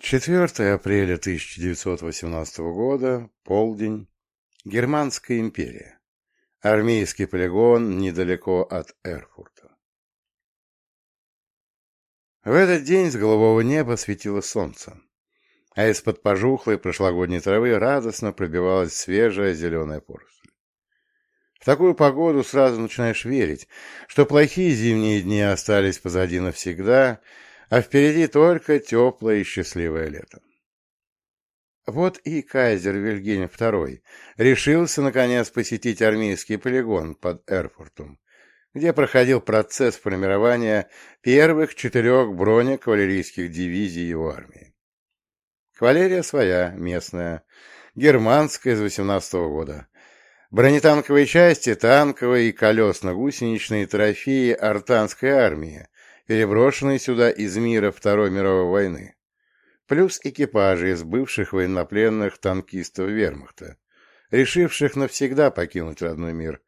4 апреля 1918 года, полдень, Германская империя. Армейский полигон недалеко от Эрфурта. В этот день с голубого неба светило солнце, а из-под пожухлой прошлогодней травы радостно пробивалась свежая зеленая поросль. В такую погоду сразу начинаешь верить, что плохие зимние дни остались позади навсегда, а впереди только теплое и счастливое лето. Вот и кайзер Вильгельм II решился, наконец, посетить армейский полигон под Эрфуртом, где проходил процесс формирования первых четырех бронекавалерийских дивизий его армии. Кавалерия своя, местная, германская из 18 -го года. Бронетанковые части, танковые и колесно-гусеничные трофеи артанской армии, переброшенные сюда из мира Второй мировой войны, плюс экипажи из бывших военнопленных танкистов вермахта, решивших навсегда покинуть родной мир,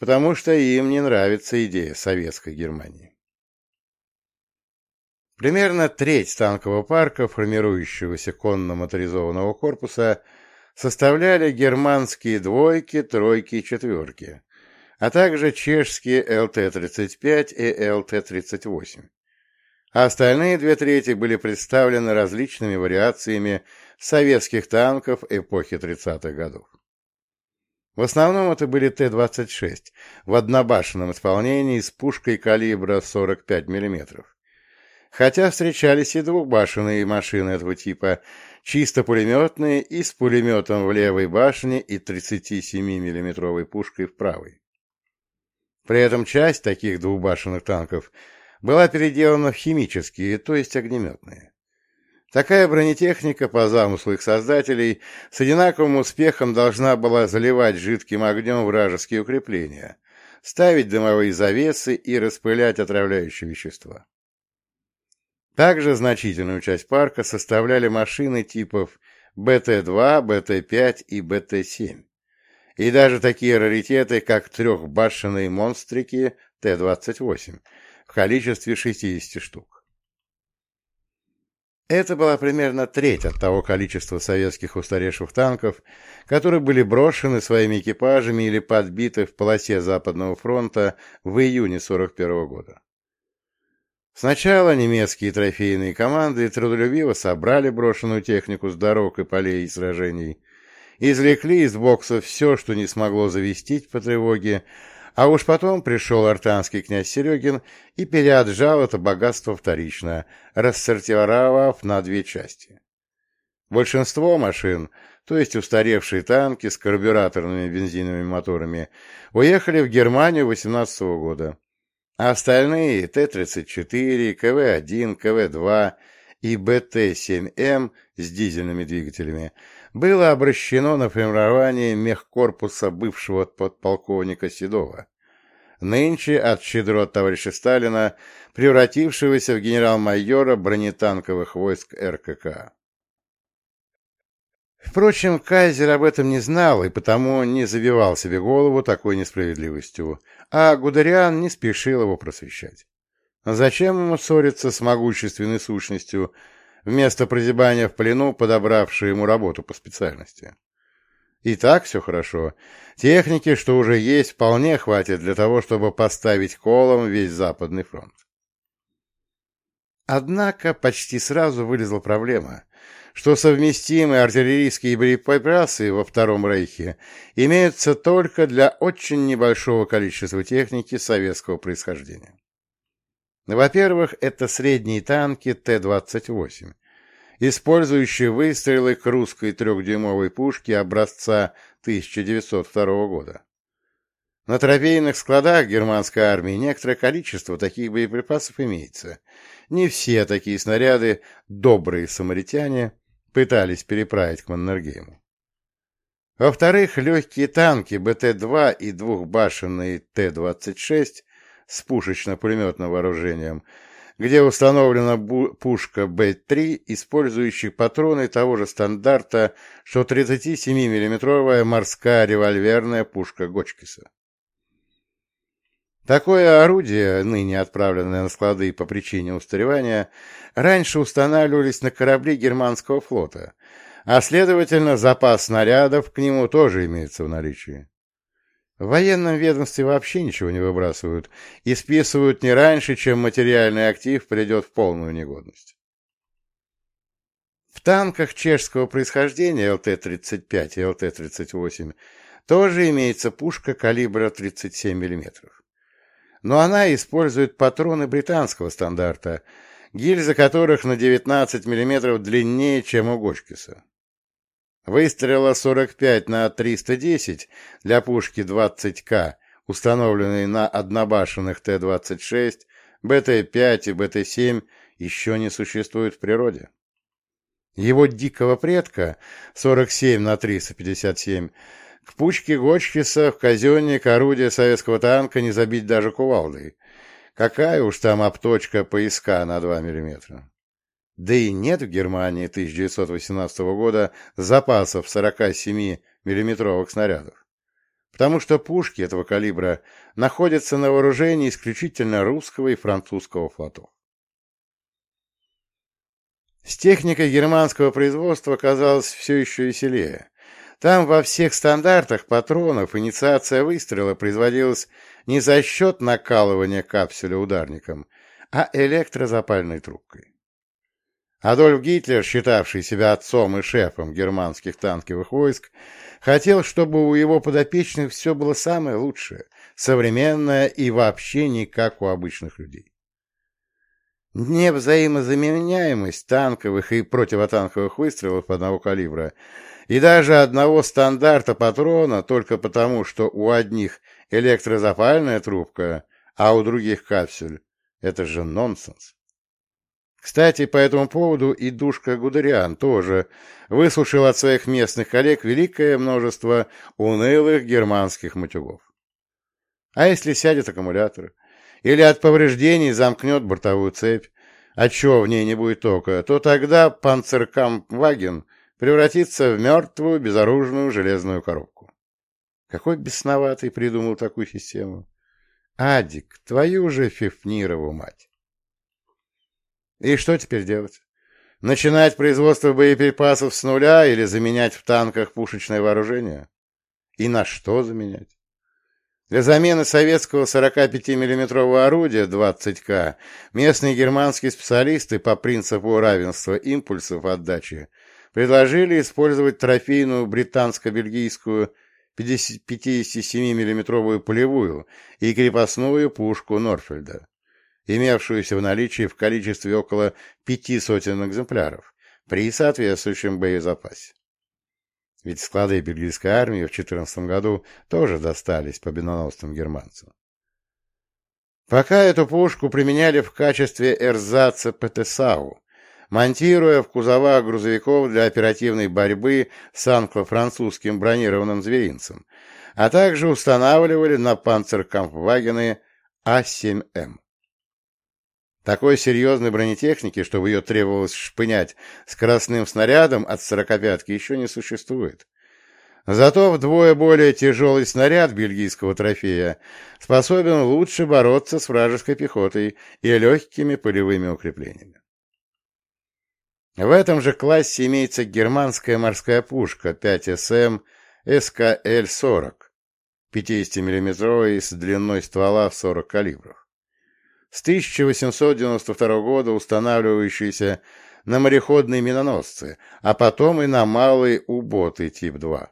потому что им не нравится идея советской Германии. Примерно треть танкового парка, формирующегося конно-моторизованного корпуса, составляли германские двойки, тройки и четверки, а также чешские ЛТ-35 и ЛТ-38. А остальные две трети были представлены различными вариациями советских танков эпохи 30-х годов. В основном это были Т-26 в однобашенном исполнении с пушкой калибра 45 мм. Хотя встречались и двухбашенные машины этого типа, чисто пулеметные и с пулеметом в левой башне и 37 миллиметровой пушкой в правой. При этом часть таких двухбашенных танков была переделана в химические, то есть огнеметные. Такая бронетехника, по замыслу их создателей, с одинаковым успехом должна была заливать жидким огнем вражеские укрепления, ставить дымовые завесы и распылять отравляющие вещества. Также значительную часть парка составляли машины типов БТ-2, БТ-5 и БТ-7 и даже такие раритеты, как трехбашенные монстрики Т-28 в количестве 60 штук. Это была примерно треть от того количества советских устаревших танков, которые были брошены своими экипажами или подбиты в полосе Западного фронта в июне 1941 года. Сначала немецкие трофейные команды трудолюбиво собрали брошенную технику с дорог и полей сражений, извлекли из бокса все, что не смогло завестить по тревоге, а уж потом пришел артанский князь Серегин и переотжал это богатство вторично, рассортировав на две части. Большинство машин, то есть устаревшие танки с карбюраторными бензиновыми моторами, уехали в Германию 18 -го года, а остальные Т-34, КВ-1, КВ-2 и БТ-7М с дизельными двигателями – было обращено на формирование мехкорпуса бывшего подполковника Седова, нынче от щедро товарища Сталина, превратившегося в генерал-майора бронетанковых войск РКК. Впрочем, Кайзер об этом не знал и потому не забивал себе голову такой несправедливостью, а Гудериан не спешил его просвещать. Зачем ему ссориться с могущественной сущностью, вместо прозябания в плену, подобравшие ему работу по специальности. И так все хорошо. Техники, что уже есть, вполне хватит для того, чтобы поставить колом весь Западный фронт. Однако почти сразу вылезла проблема, что совместимые артиллерийские боеприпасы во Втором Рейхе имеются только для очень небольшого количества техники советского происхождения. Во-первых, это средние танки Т-28, использующие выстрелы к русской трехдюймовой пушке образца 1902 года. На трофейных складах германской армии некоторое количество таких боеприпасов имеется. Не все такие снаряды добрые самаритяне пытались переправить к Маннергейму. Во-вторых, легкие танки БТ-2 и двухбашенные Т-26 с пушечно-пулеметным вооружением, где установлена пушка Б-3, использующая патроны того же стандарта, что 37-миллиметровая морская револьверная пушка Гочкиса. Такое орудие, ныне отправленное на склады по причине устаревания, раньше устанавливались на корабли германского флота, а, следовательно, запас снарядов к нему тоже имеется в наличии. В военном ведомстве вообще ничего не выбрасывают и списывают не раньше, чем материальный актив придет в полную негодность. В танках чешского происхождения ЛТ-35 и ЛТ-38 тоже имеется пушка калибра 37 мм. Но она использует патроны британского стандарта, гильза которых на 19 мм длиннее, чем у Гочкиса. Выстрела 45 на 310 для пушки 20К, установленной на однобашенных Т-26, БТ-5 и БТ-7, еще не существует в природе. Его дикого предка 47 на 357 к пучке Гочкиса в казенник орудия советского танка не забить даже кувалдой. Какая уж там обточка поиска на 2 миллиметра. Да и нет в Германии 1918 года запасов 47 миллиметровых снарядов, потому что пушки этого калибра находятся на вооружении исключительно русского и французского флотов. С техникой германского производства казалось все еще веселее. Там во всех стандартах патронов инициация выстрела производилась не за счет накалывания капсуля ударником, а электрозапальной трубкой. Адольф Гитлер, считавший себя отцом и шефом германских танковых войск, хотел, чтобы у его подопечных все было самое лучшее, современное и вообще не как у обычных людей. Невзаимозаменяемость танковых и противотанковых выстрелов одного калибра и даже одного стандарта патрона только потому, что у одних электрозапальная трубка, а у других капсюль — это же нонсенс. Кстати, по этому поводу и Душка Гудериан тоже выслушал от своих местных коллег великое множество унылых германских матюгов. А если сядет аккумулятор? Или от повреждений замкнет бортовую цепь, а чего в ней не будет тока, то тогда панцеркампваген превратится в мертвую безоружную железную коробку. Какой бесноватый придумал такую систему? Адик, твою же Фифнирову мать! И что теперь делать? Начинать производство боеприпасов с нуля или заменять в танках пушечное вооружение? И на что заменять? Для замены советского 45 миллиметрового орудия 20К местные германские специалисты по принципу равенства импульсов отдачи предложили использовать трофейную британско-бельгийскую 57 миллиметровую полевую и крепостную пушку Норфельда имевшуюся в наличии в количестве около пяти сотен экземпляров, при соответствующем боезапасе. Ведь склады бельгийской армии в 14 году тоже достались победоносным германцам. Пока эту пушку применяли в качестве эрзаца ПТСАУ, монтируя в кузова грузовиков для оперативной борьбы с англо-французским бронированным зверинцем, а также устанавливали на панцеркампвагены А-7М. Такой серьезной бронетехники, чтобы ее требовалось шпынять скоростным снарядом от сорокопятки, еще не существует. Зато вдвое более тяжелый снаряд бельгийского трофея способен лучше бороться с вражеской пехотой и легкими полевыми укреплениями. В этом же классе имеется германская морская пушка 5СМ СКЛ-40, 50 мм с длиной ствола в 40 калибров с 1892 года устанавливающиеся на мореходные миноносцы, а потом и на малые уботы тип-2.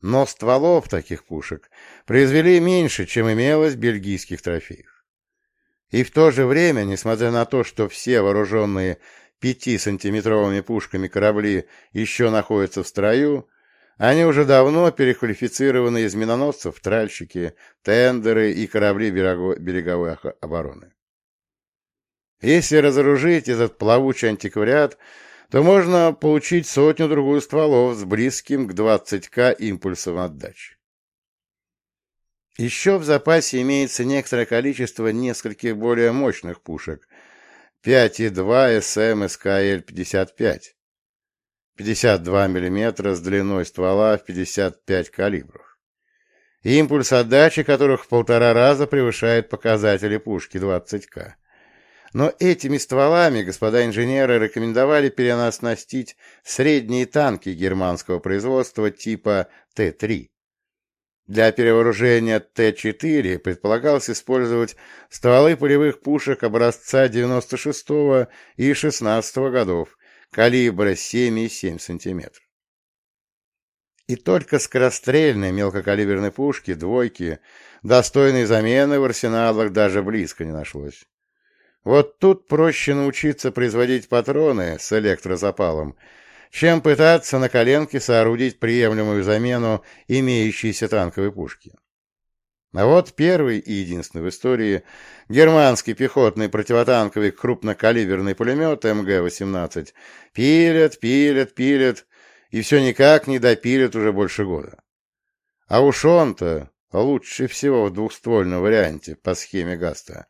Но стволов таких пушек произвели меньше, чем имелось бельгийских трофеев. И в то же время, несмотря на то, что все вооруженные 5-сантиметровыми пушками корабли еще находятся в строю, они уже давно переквалифицированы из миноносцев тральщики, тендеры и корабли береговой обороны. Если разоружить этот плавучий антиквариат, то можно получить сотню-другую стволов с близким к 20К импульсом отдачи. Еще в запасе имеется некоторое количество нескольких более мощных пушек 5,2 СМ СКЛ-55, 52 мм с длиной ствола в 55 калибров. импульс отдачи которых в полтора раза превышает показатели пушки 20К. Но этими стволами господа инженеры рекомендовали переоснастить средние танки германского производства типа Т-3. Для перевооружения Т-4 предполагалось использовать стволы полевых пушек образца 96 и 16 годов калибра 7,7 см. И только скорострельные мелкокалиберные пушки, двойки, достойной замены в арсеналах даже близко не нашлось. Вот тут проще научиться производить патроны с электрозапалом, чем пытаться на коленке соорудить приемлемую замену имеющейся танковой пушки. А вот первый и единственный в истории германский пехотный противотанковый крупнокалиберный пулемет МГ-18 пилят, пилят, пилят, и все никак не допилят уже больше года. А уж он-то лучше всего в двухствольном варианте по схеме Гаста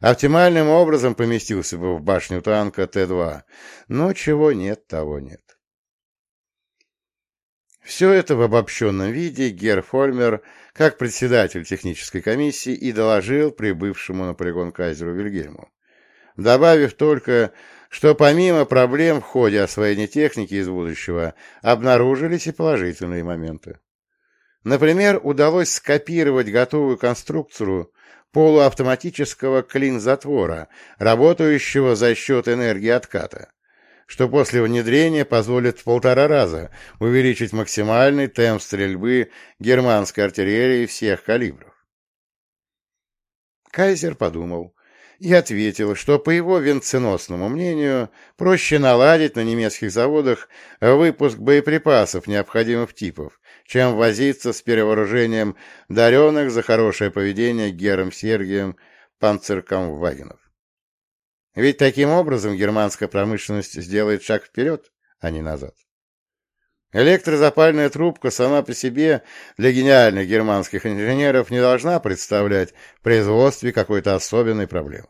оптимальным образом поместился бы в башню танка Т-2, но чего нет, того нет. Все это в обобщенном виде Гер Фольмер, как председатель технической комиссии, и доложил прибывшему на полигон кайзеру Вильгельму, добавив только, что помимо проблем в ходе освоения техники из будущего обнаружились и положительные моменты. Например, удалось скопировать готовую конструкцию полуавтоматического клин-затвора, работающего за счет энергии отката что после внедрения позволит в полтора раза увеличить максимальный темп стрельбы германской артиллерии всех калибров. Кайзер подумал и ответил, что, по его венценосному мнению, проще наладить на немецких заводах выпуск боеприпасов необходимых типов, чем возиться с перевооружением даренных за хорошее поведение Гером Сергием панцеркомвагенов. Ведь таким образом германская промышленность сделает шаг вперед, а не назад. Электрозапальная трубка сама по себе для гениальных германских инженеров не должна представлять в производстве какой-то особенной проблемы.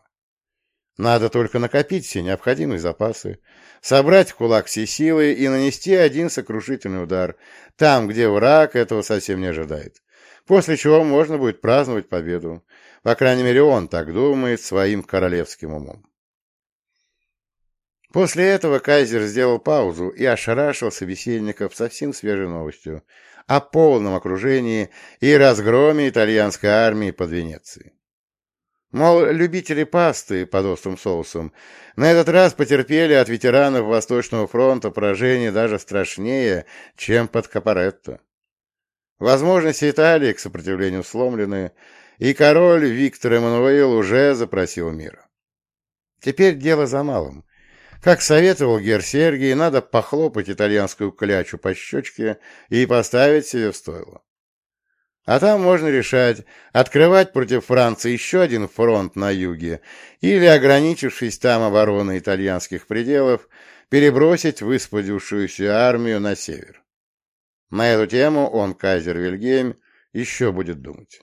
Надо только накопить все необходимые запасы, собрать в кулак все силы и нанести один сокрушительный удар там, где враг этого совсем не ожидает, после чего можно будет праздновать победу. По крайней мере, он так думает своим королевским умом. После этого кайзер сделал паузу и ошарашил собеседников совсем свежей новостью о полном окружении и разгроме итальянской армии под Венецией. Мол, любители пасты под острым соусом на этот раз потерпели от ветеранов Восточного фронта поражение даже страшнее, чем под Капаретто. Возможности Италии к сопротивлению сломлены, и король Виктор Эммануил уже запросил мира. Теперь дело за малым как советовал Гер Сергий, надо похлопать итальянскую клячу по щечке и поставить себе в стойло. А там можно решать, открывать против Франции еще один фронт на юге или, ограничившись там обороной итальянских пределов, перебросить высподившуюся армию на север. На эту тему он, кайзер Вильгельм, еще будет думать.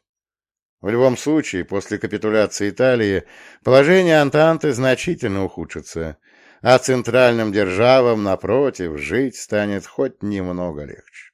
В любом случае, после капитуляции Италии положение Антанты значительно ухудшится, а центральным державам, напротив, жить станет хоть немного легче.